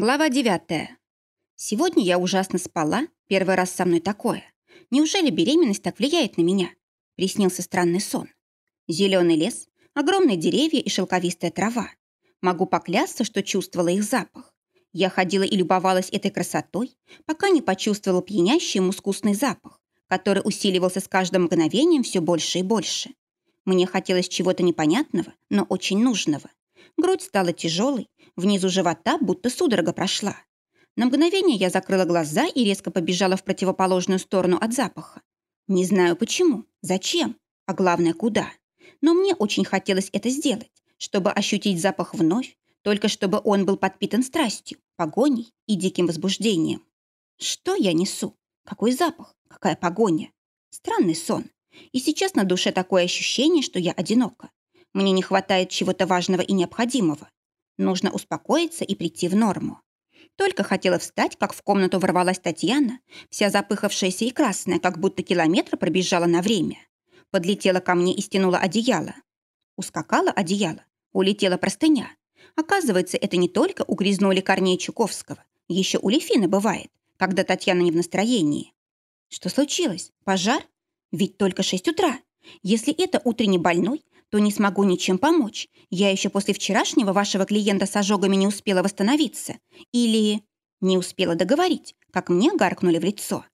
Глава девятая. Сегодня я ужасно спала, первый раз со мной такое. Неужели беременность так влияет на меня? Приснился странный сон. Зеленый лес, огромные деревья и шелковистая трава. Могу поклясться, что чувствовала их запах. Я ходила и любовалась этой красотой, пока не почувствовала пьянящий мускусный запах, который усиливался с каждым мгновением все больше и больше. Мне хотелось чего-то непонятного, но очень нужного. Грудь стала тяжелой, внизу живота будто судорога прошла. На мгновение я закрыла глаза и резко побежала в противоположную сторону от запаха. Не знаю почему, зачем, а главное, куда. Но мне очень хотелось это сделать, чтобы ощутить запах вновь, только чтобы он был подпитан страстью, погоней и диким возбуждением. Что я несу? Какой запах? Какая погоня? Странный сон. И сейчас на душе такое ощущение, что я одинока. Мне не хватает чего-то важного и необходимого. Нужно успокоиться и прийти в норму. Только хотела встать, как в комнату ворвалась Татьяна, вся запыхавшаяся и красная, как будто километр пробежала на время. Подлетела ко мне и стянула одеяло. Ускакала одеяло, улетела простыня. Оказывается, это не только у грязнули Корнея Чуковского. Еще у Лефины бывает, когда Татьяна не в настроении. Что случилось? Пожар? Ведь только шесть утра. Если это утренний больной, то не смогу ничем помочь. Я еще после вчерашнего вашего клиента с ожогами не успела восстановиться. Или не успела договорить, как мне гаркнули в лицо.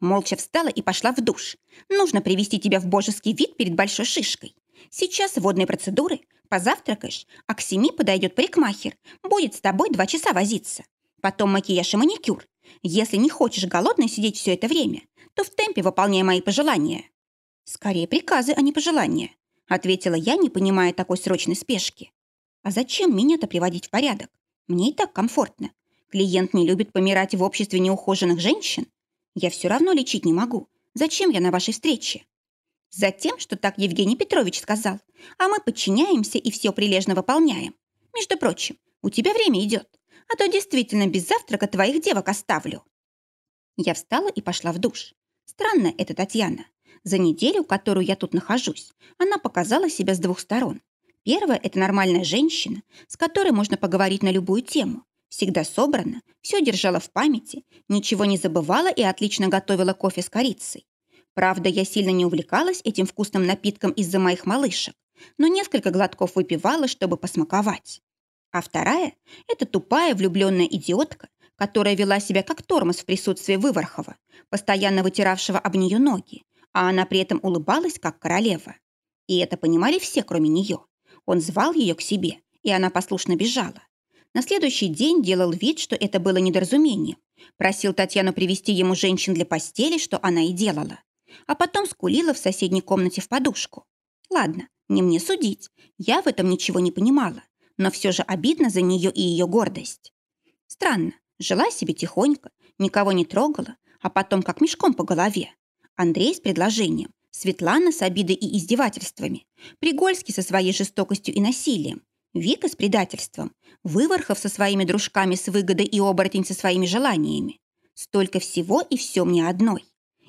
Молча встала и пошла в душ. Нужно привести тебя в божеский вид перед большой шишкой. Сейчас водные процедуры, позавтракаешь, а к семи подойдет парикмахер, будет с тобой два часа возиться. Потом макияж и маникюр. Если не хочешь голодной сидеть все это время, то в темпе выполняй мои пожелания. Скорее приказы, а не пожелания ответила я, не понимая такой срочной спешки. А зачем меня-то приводить в порядок? Мне и так комфортно. Клиент не любит помирать в обществе неухоженных женщин. Я все равно лечить не могу. Зачем я на вашей встрече? Затем, что так Евгений Петрович сказал, а мы подчиняемся и все прилежно выполняем. Между прочим, у тебя время идет, а то действительно без завтрака твоих девок оставлю. Я встала и пошла в душ. Странно это Татьяна. За неделю, которую я тут нахожусь, она показала себя с двух сторон. Первая – это нормальная женщина, с которой можно поговорить на любую тему. Всегда собрана, все держала в памяти, ничего не забывала и отлично готовила кофе с корицей. Правда, я сильно не увлекалась этим вкусным напитком из-за моих малышек, но несколько глотков выпивала, чтобы посмаковать. А вторая – это тупая влюбленная идиотка, которая вела себя как тормоз в присутствии Выворхова, постоянно вытиравшего об нее ноги, а она при этом улыбалась, как королева. И это понимали все, кроме нее. Он звал ее к себе, и она послушно бежала. На следующий день делал вид, что это было недоразумением. Просил Татьяну привести ему женщин для постели, что она и делала. А потом скулила в соседней комнате в подушку. Ладно, не мне судить. Я в этом ничего не понимала. Но все же обидно за нее и ее гордость. Странно. Жила себе тихонько, никого не трогала, а потом как мешком по голове. Андрей с предложением, Светлана с обидой и издевательствами, Пригольский со своей жестокостью и насилием, Вика с предательством, Выворхов со своими дружками с выгодой и оборотень со своими желаниями. Столько всего и все мне одной.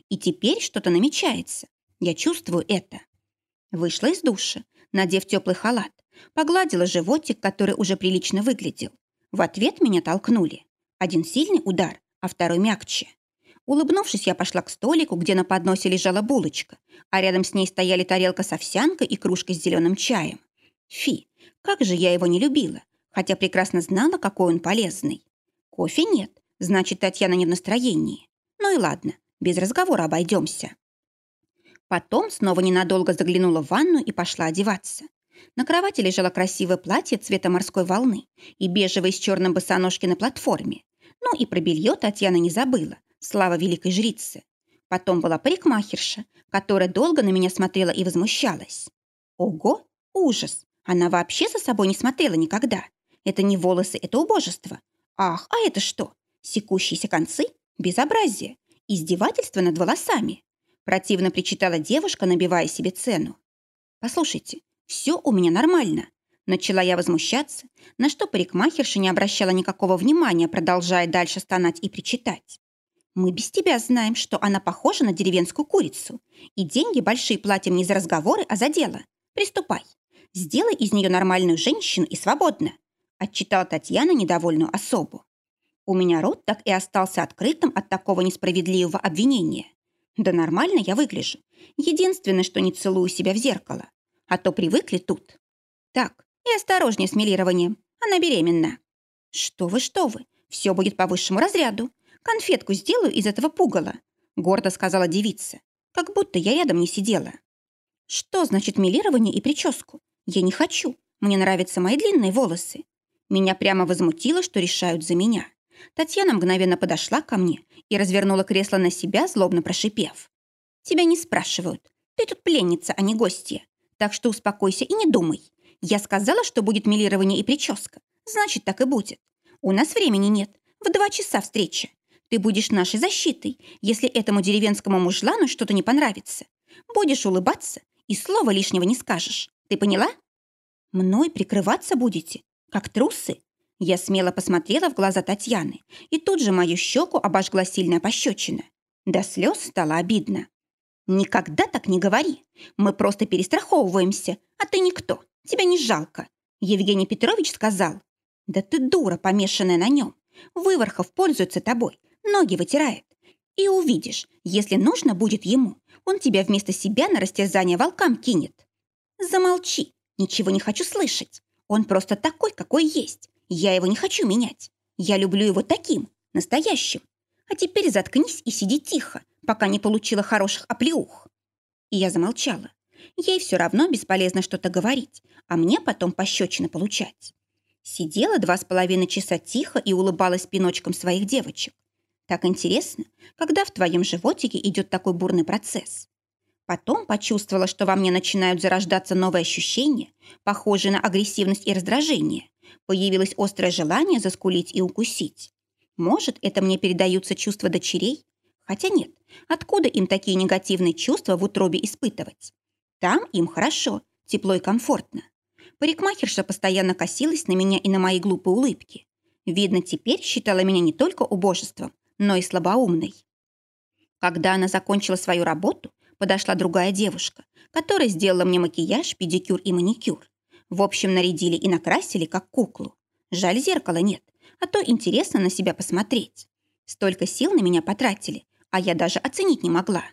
И теперь что-то намечается. Я чувствую это. Вышла из душа, надев теплый халат, погладила животик, который уже прилично выглядел. В ответ меня толкнули. Один сильный удар, а второй мягче. Улыбнувшись, я пошла к столику, где на подносе лежала булочка, а рядом с ней стояли тарелка с овсянкой и кружка с зеленым чаем. Фи, как же я его не любила, хотя прекрасно знала, какой он полезный. Кофе нет, значит, Татьяна не в настроении. Ну и ладно, без разговора обойдемся. Потом снова ненадолго заглянула в ванну и пошла одеваться. На кровати лежало красивое платье цвета морской волны и бежевые с черным босоножки на платформе. Ну и про белье Татьяна не забыла, Слава великой жрицы. Потом была парикмахерша, которая долго на меня смотрела и возмущалась. Ого, ужас! Она вообще за собой не смотрела никогда. Это не волосы, это убожество. Ах, а это что? Секущиеся концы? Безобразие. Издевательство над волосами. Противно причитала девушка, набивая себе цену. «Послушайте, все у меня нормально». Начала я возмущаться, на что парикмахерша не обращала никакого внимания, продолжая дальше стонать и причитать. Мы без тебя знаем, что она похожа на деревенскую курицу. И деньги большие платим не за разговоры, а за дело. Приступай. Сделай из нее нормальную женщину и свободно. Отчитала Татьяна недовольную особу. У меня рот так и остался открытым от такого несправедливого обвинения. Да нормально я выгляжу. Единственное, что не целую себя в зеркало. А то привыкли тут. Так, и осторожнее с милированием. Она беременна. Что вы, что вы. Все будет по высшему разряду. Конфетку сделаю из этого пугала. Гордо сказала девица. Как будто я рядом не сидела. Что значит милирование и прическу? Я не хочу. Мне нравятся мои длинные волосы. Меня прямо возмутило, что решают за меня. Татьяна мгновенно подошла ко мне и развернула кресло на себя, злобно прошипев. «Тебя не спрашивают. Ты тут пленница, а не гостья. Так что успокойся и не думай. Я сказала, что будет милирование и прическа. Значит, так и будет. У нас времени нет. В два часа встреча. Ты будешь нашей защитой, если этому деревенскому мужлану что-то не понравится. Будешь улыбаться и слова лишнего не скажешь. Ты поняла? Мной прикрываться будете, как трусы? Я смело посмотрела в глаза Татьяны, и тут же мою щеку обожгла сильная пощечина. До слез стало обидно. «Никогда так не говори. Мы просто перестраховываемся, а ты никто. Тебя не жалко». Евгений Петрович сказал. «Да ты дура, помешанная на нем. Выворхов пользуется тобой, ноги вытирает. И увидишь, если нужно будет ему, он тебя вместо себя на растерзание волкам кинет. Замолчи, ничего не хочу слышать. Он просто такой, какой есть. Я его не хочу менять. Я люблю его таким, настоящим. А теперь заткнись и сиди тихо, пока не получила хороших оплеух. И я замолчала. Ей все равно бесполезно что-то говорить, а мне потом пощечины получать. Сидела два с половиной часа тихо и улыбалась пиночком своих девочек. Так интересно, когда в твоем животике идет такой бурный процесс. Потом почувствовала, что во мне начинают зарождаться новые ощущения, похожие на агрессивность и раздражение. Появилось острое желание заскулить и укусить. Может, это мне передаются чувства дочерей? Хотя нет, откуда им такие негативные чувства в утробе испытывать? Там им хорошо, тепло и комфортно. Парикмахерша постоянно косилась на меня и на мои глупые улыбки. Видно, теперь считала меня не только убожеством, но и слабоумной. Когда она закончила свою работу, подошла другая девушка, которая сделала мне макияж, педикюр и маникюр. В общем, нарядили и накрасили, как куклу. Жаль, зеркала нет, а то интересно на себя посмотреть. Столько сил на меня потратили, а я даже оценить не могла.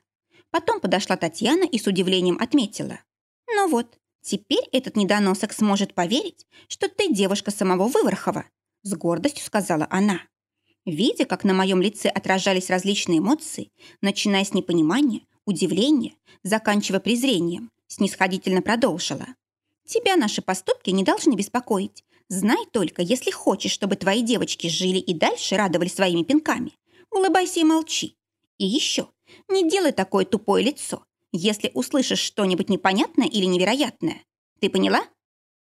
Потом подошла Татьяна и с удивлением отметила. «Ну вот, теперь этот недоносок сможет поверить, что ты девушка самого Выворхова», с гордостью сказала она. Видя, как на моем лице отражались различные эмоции, начиная с непонимания, удивления, заканчивая презрением, снисходительно продолжила. «Тебя наши поступки не должны беспокоить. Знай только, если хочешь, чтобы твои девочки жили и дальше радовали своими пинками, улыбайся и молчи. И еще, не делай такое тупое лицо, если услышишь что-нибудь непонятное или невероятное. Ты поняла?»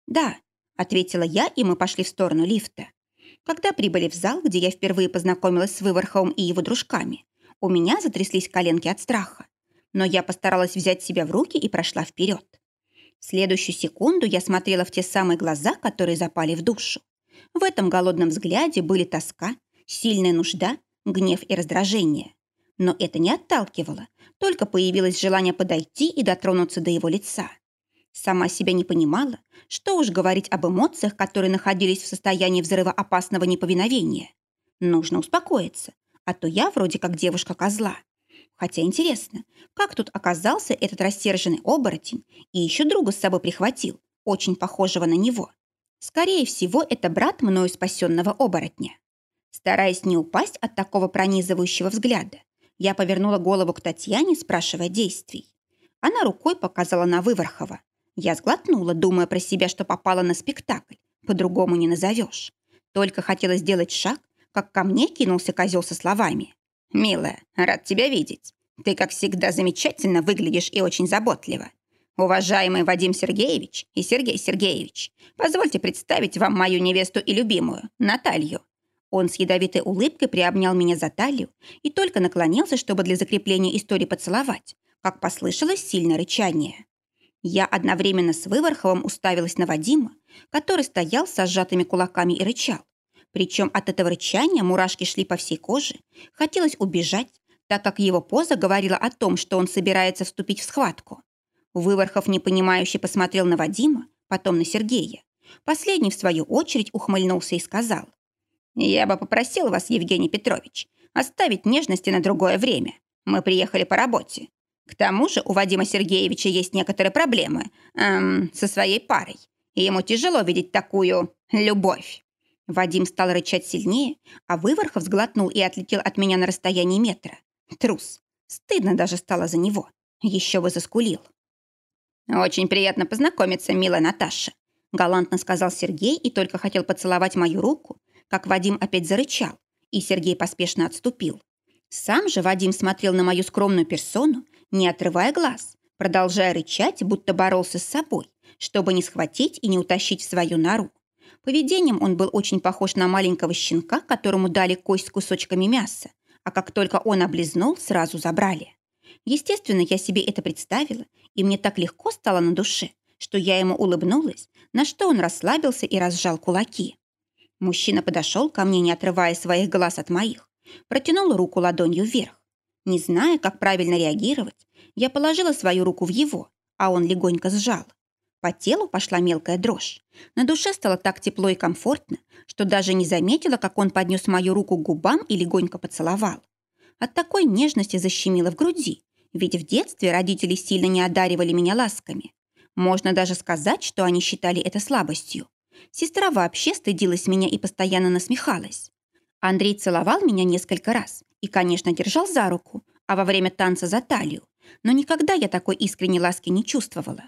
«Да», — ответила я, и мы пошли в сторону лифта. Когда прибыли в зал, где я впервые познакомилась с Выворховым и его дружками, у меня затряслись коленки от страха. Но я постаралась взять себя в руки и прошла вперед. В следующую секунду я смотрела в те самые глаза, которые запали в душу. В этом голодном взгляде были тоска, сильная нужда, гнев и раздражение. Но это не отталкивало, только появилось желание подойти и дотронуться до его лица. Сама себя не понимала, что уж говорить об эмоциях, которые находились в состоянии взрывоопасного неповиновения. Нужно успокоиться, а то я вроде как девушка-козла. Хотя интересно, как тут оказался этот рассерженный оборотень и еще друга с собой прихватил, очень похожего на него. Скорее всего, это брат мною спасенного оборотня. Стараясь не упасть от такого пронизывающего взгляда, я повернула голову к Татьяне, спрашивая действий. Она рукой показала на Выворхова. Я сглотнула, думая про себя, что попала на спектакль. По-другому не назовешь. Только хотела сделать шаг, как ко мне кинулся козел со словами. «Милая, рад тебя видеть. Ты, как всегда, замечательно выглядишь и очень заботливо. Уважаемый Вадим Сергеевич и Сергей Сергеевич, позвольте представить вам мою невесту и любимую, Наталью». Он с ядовитой улыбкой приобнял меня за талию и только наклонился, чтобы для закрепления истории поцеловать, как послышалось сильное рычание. Я одновременно с Выворховым уставилась на Вадима, который стоял с сжатыми кулаками и рычал. Причем от этого рычания мурашки шли по всей коже. Хотелось убежать, так как его поза говорила о том, что он собирается вступить в схватку. Выворхов непонимающе посмотрел на Вадима, потом на Сергея. Последний, в свою очередь, ухмыльнулся и сказал. «Я бы попросил вас, Евгений Петрович, оставить нежности на другое время. Мы приехали по работе. К тому же у Вадима Сергеевича есть некоторые проблемы эм, со своей парой, и ему тяжело видеть такую любовь». Вадим стал рычать сильнее, а Выворхов сглотнул и отлетел от меня на расстоянии метра. Трус. Стыдно даже стало за него. Еще бы заскулил. «Очень приятно познакомиться, милая Наташа», галантно сказал Сергей и только хотел поцеловать мою руку, как Вадим опять зарычал, и Сергей поспешно отступил. Сам же Вадим смотрел на мою скромную персону, не отрывая глаз, продолжая рычать, будто боролся с собой, чтобы не схватить и не утащить в свою нору. Поведением он был очень похож на маленького щенка, которому дали кость с кусочками мяса, а как только он облизнул, сразу забрали. Естественно, я себе это представила, и мне так легко стало на душе, что я ему улыбнулась, на что он расслабился и разжал кулаки. Мужчина подошел ко мне, не отрывая своих глаз от моих, протянул руку ладонью вверх. Не зная, как правильно реагировать, я положила свою руку в его, а он легонько сжал. По телу пошла мелкая дрожь. На душе стало так тепло и комфортно, что даже не заметила, как он поднес мою руку к губам и легонько поцеловал. От такой нежности защемило в груди, ведь в детстве родители сильно не одаривали меня ласками. Можно даже сказать, что они считали это слабостью. Сестра вообще стыдилась меня и постоянно насмехалась. Андрей целовал меня несколько раз и, конечно, держал за руку, а во время танца за талию, но никогда я такой искренней ласки не чувствовала.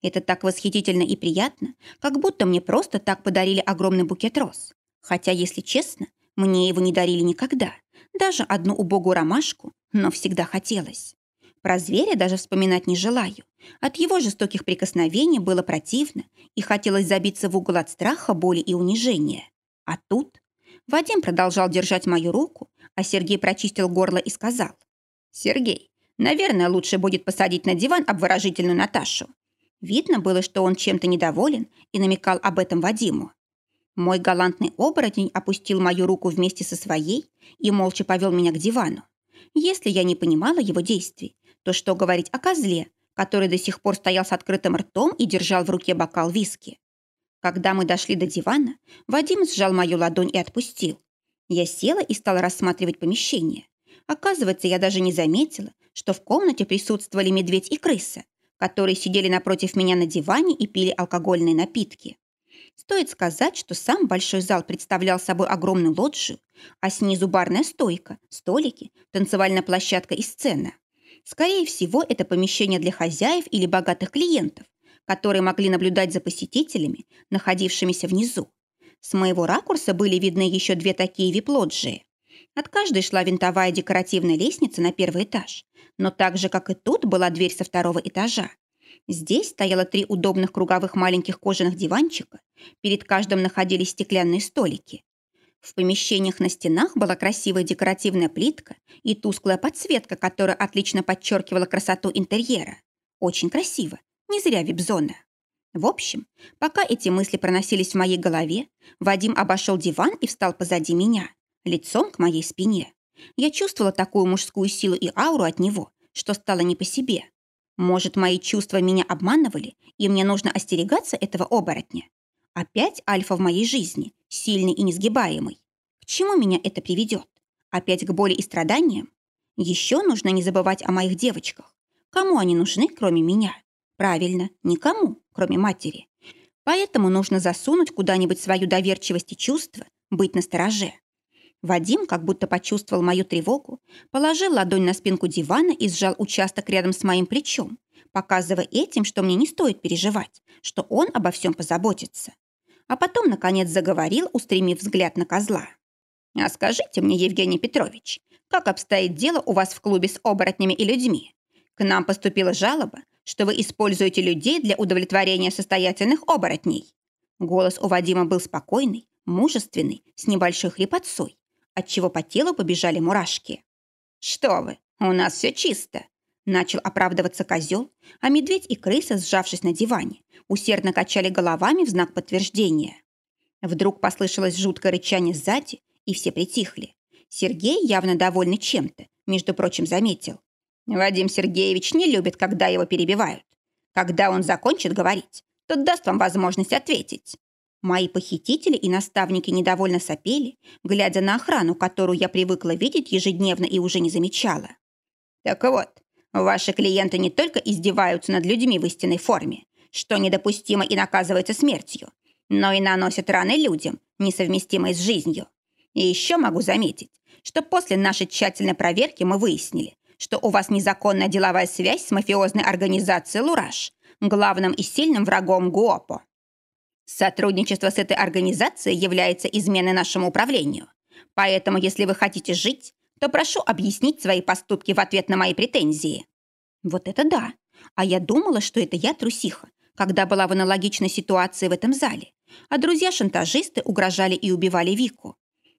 Это так восхитительно и приятно, как будто мне просто так подарили огромный букет роз. Хотя, если честно, мне его не дарили никогда. Даже одну убогую ромашку, но всегда хотелось. Про зверя даже вспоминать не желаю. От его жестоких прикосновений было противно, и хотелось забиться в угол от страха, боли и унижения. А тут Вадим продолжал держать мою руку, а Сергей прочистил горло и сказал. «Сергей, наверное, лучше будет посадить на диван обворожительную Наташу. Видно было, что он чем-то недоволен и намекал об этом Вадиму. Мой галантный оборотень опустил мою руку вместе со своей и молча повел меня к дивану. Если я не понимала его действий, то что говорить о козле, который до сих пор стоял с открытым ртом и держал в руке бокал виски. Когда мы дошли до дивана, Вадим сжал мою ладонь и отпустил. Я села и стала рассматривать помещение. Оказывается, я даже не заметила, что в комнате присутствовали медведь и крыса, которые сидели напротив меня на диване и пили алкогольные напитки. Стоит сказать, что сам большой зал представлял собой огромную лоджию, а снизу барная стойка, столики, танцевальная площадка и сцена. Скорее всего, это помещение для хозяев или богатых клиентов, которые могли наблюдать за посетителями, находившимися внизу. С моего ракурса были видны еще две такие вип-лоджии. От каждой шла винтовая декоративная лестница на первый этаж, но так же, как и тут, была дверь со второго этажа. Здесь стояло три удобных круговых маленьких кожаных диванчика. Перед каждым находились стеклянные столики. В помещениях на стенах была красивая декоративная плитка и тусклая подсветка, которая отлично подчеркивала красоту интерьера. Очень красиво, не зря вип-зона. В общем, пока эти мысли проносились в моей голове, Вадим обошел диван и встал позади меня, лицом к моей спине. Я чувствовала такую мужскую силу и ауру от него, что стало не по себе. Может, мои чувства меня обманывали, и мне нужно остерегаться этого оборотня? Опять альфа в моей жизни, сильный и несгибаемый. К чему меня это приведет? Опять к боли и страданиям? Еще нужно не забывать о моих девочках. Кому они нужны, кроме меня? Правильно, никому, кроме матери. Поэтому нужно засунуть куда-нибудь свою доверчивость и чувства, быть настороже. Вадим, как будто почувствовал мою тревогу, положил ладонь на спинку дивана и сжал участок рядом с моим плечом, показывая этим, что мне не стоит переживать, что он обо всем позаботится. А потом, наконец, заговорил, устремив взгляд на козла. «А скажите мне, Евгений Петрович, как обстоит дело у вас в клубе с оборотнями и людьми? К нам поступила жалоба, что вы используете людей для удовлетворения состоятельных оборотней». Голос у Вадима был спокойный, мужественный, с небольшой хрипотцой, отчего по телу побежали мурашки. «Что вы, у нас все чисто!» Начал оправдываться козел, а медведь и крыса, сжавшись на диване, усердно качали головами в знак подтверждения. Вдруг послышалось жуткое рычание сзади, и все притихли. Сергей, явно довольный чем-то, между прочим, заметил. Вадим Сергеевич не любит, когда его перебивают. Когда он закончит говорить, тот даст вам возможность ответить. Мои похитители и наставники недовольно сопели, глядя на охрану, которую я привыкла видеть ежедневно и уже не замечала. Так вот, ваши клиенты не только издеваются над людьми в истинной форме, что недопустимо и наказывается смертью, но и наносят раны людям, несовместимые с жизнью. И еще могу заметить, что после нашей тщательной проверки мы выяснили, что у вас незаконная деловая связь с мафиозной организацией «Лураж», главным и сильным врагом ГУОПО. Сотрудничество с этой организацией является изменой нашему управлению. Поэтому, если вы хотите жить, то прошу объяснить свои поступки в ответ на мои претензии». Вот это да. А я думала, что это я трусиха, когда была в аналогичной ситуации в этом зале, а друзья-шантажисты угрожали и убивали Вику.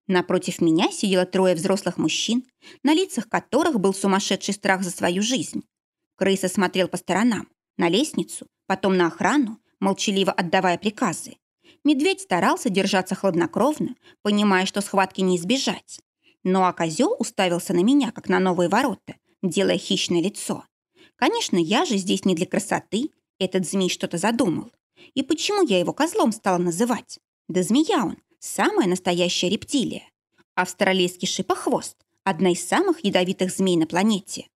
Напротив меня сидело трое взрослых мужчин, на лицах которых был сумасшедший страх за свою жизнь. Крыса смотрел по сторонам, на лестницу, потом на охрану, молчаливо отдавая приказы. Медведь старался держаться хладнокровно, понимая, что схватки не избежать. Ну а козел уставился на меня, как на новые ворота, делая хищное лицо. Конечно, я же здесь не для красоты. Этот змей что-то задумал. И почему я его козлом стала называть? Да змея он, самая настоящая рептилия. Австралийский шипохвост – одна из самых ядовитых змей на планете.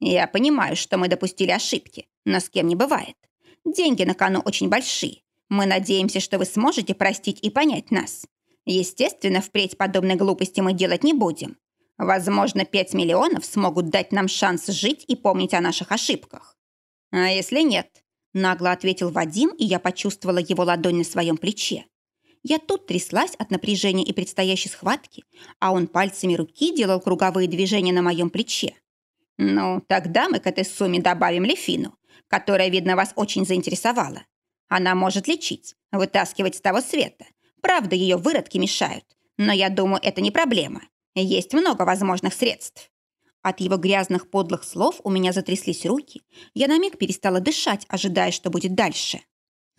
Я понимаю, что мы допустили ошибки, но с кем не бывает. Деньги на кону очень большие. Мы надеемся, что вы сможете простить и понять нас. Естественно, впредь подобной глупости мы делать не будем. Возможно, 5 миллионов смогут дать нам шанс жить и помнить о наших ошибках. А если нет? Нагло ответил Вадим, и я почувствовала его ладонь на своем плече. Я тут тряслась от напряжения и предстоящей схватки, а он пальцами руки делал круговые движения на моем плече. «Ну, тогда мы к этой сумме добавим Лефину, которая, видно, вас очень заинтересовала. Она может лечить, вытаскивать с того света, Правда, ее выродки мешают, но я думаю, это не проблема. Есть много возможных средств. От его грязных подлых слов у меня затряслись руки. Я на миг перестала дышать, ожидая, что будет дальше.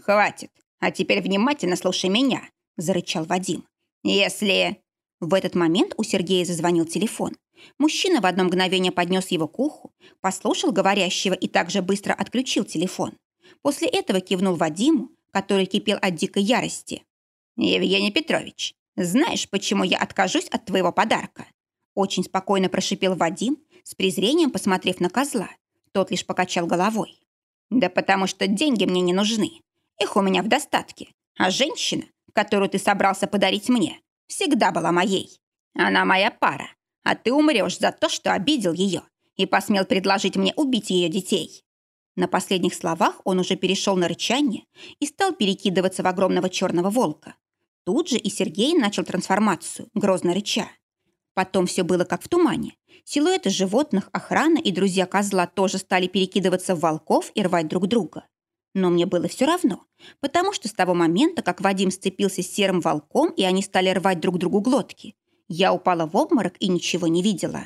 «Хватит. А теперь внимательно слушай меня», – зарычал Вадим. «Если...» В этот момент у Сергея зазвонил телефон. Мужчина в одно мгновение поднес его к уху, послушал говорящего и также быстро отключил телефон. После этого кивнул Вадиму, который кипел от дикой ярости. «Евгений Петрович, знаешь, почему я откажусь от твоего подарка?» Очень спокойно прошипел Вадим, с презрением посмотрев на козла. Тот лишь покачал головой. «Да потому что деньги мне не нужны. Их у меня в достатке. А женщина, которую ты собрался подарить мне, всегда была моей. Она моя пара. А ты умрешь за то, что обидел ее и посмел предложить мне убить ее детей». На последних словах он уже перешел на рычание и стал перекидываться в огромного черного волка. Тут же и Сергей начал трансформацию, грозно рыча. Потом все было как в тумане. Силуэты животных, охрана и друзья козла тоже стали перекидываться в волков и рвать друг друга. Но мне было все равно, потому что с того момента, как Вадим сцепился с серым волком и они стали рвать друг другу глотки, я упала в обморок и ничего не видела.